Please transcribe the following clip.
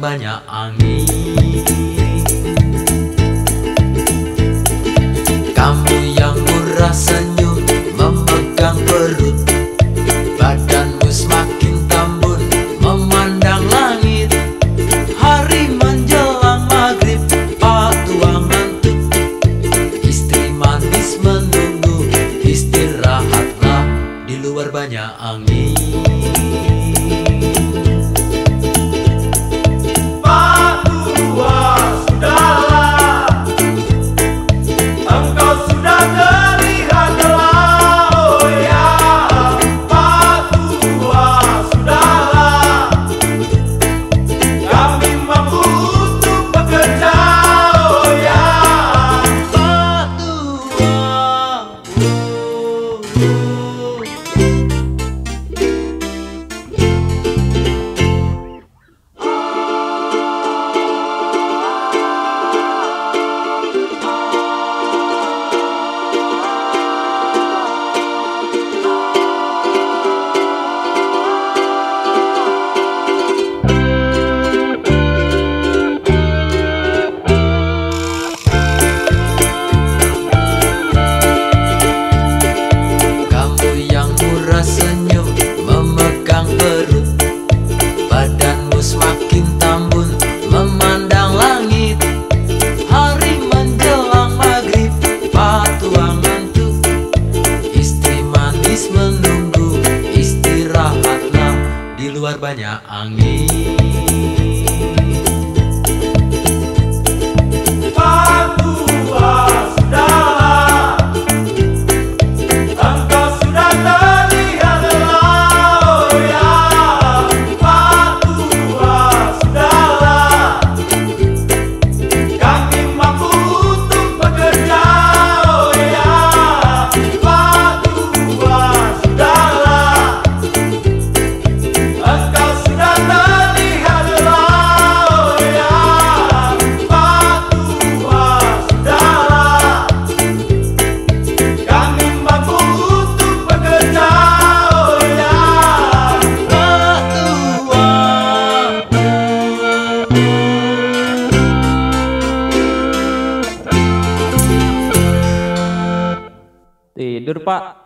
Banyak angin. Kamu yang murah senyum memegang perut. Badanmu semakin tambun memandang langit. Hari menjelang maghrib pak tua ngantuk Istri manis menunggu istirahatlah di luar banyak angin. Banyak angin. tidur pak.